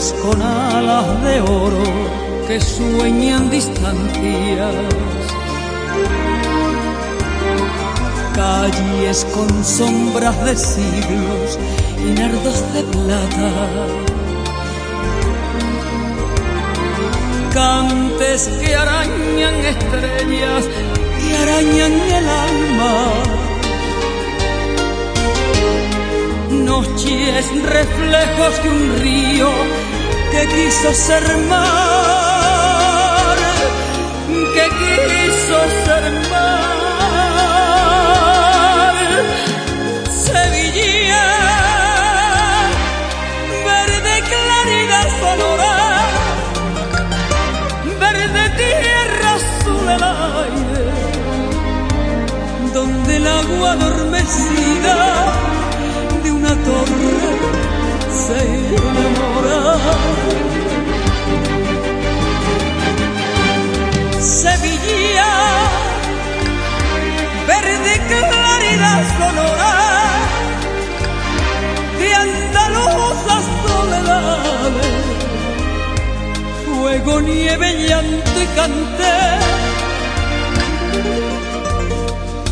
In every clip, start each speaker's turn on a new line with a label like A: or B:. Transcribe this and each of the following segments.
A: Flores con alas de oro que sueñan distancias. Calles con sombras de siglos y nardos de plata. Cantes que arañan estrellas y arañan el alma noches reflejos de un río que quiso ser mar, que quiso ser mar. Sevilla, verde claridad sonora, verde tierra azul el aire, donde el agua adormecida de una torre se enamora. Sevilla, verde claridad sonora, de andaluzas soledades, fuego, nieve, llanto y canté.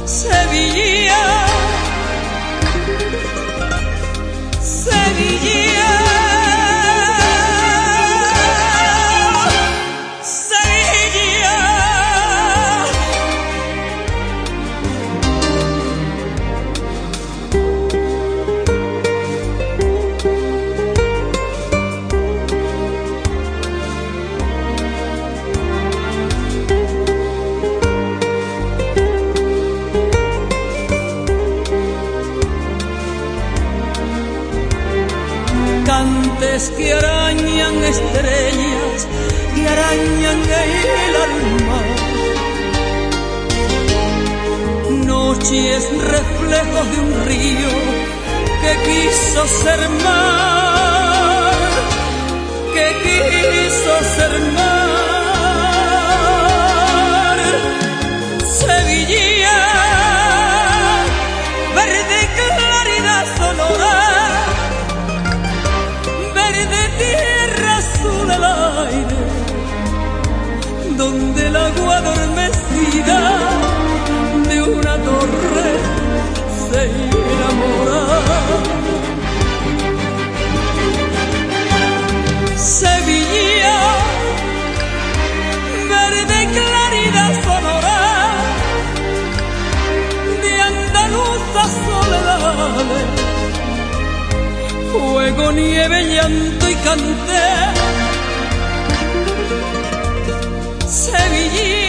A: Sevilla, que arañan estrellas y arañan el alma. Noches reflejos de un río que quiso ser mar, que quiso ser mar. Donde el agua adormecida de una torre se enamora. Sevilla, verde claridad sonora, de andaluzas soledades fuego, nieve, llanto y canté. Sevilla,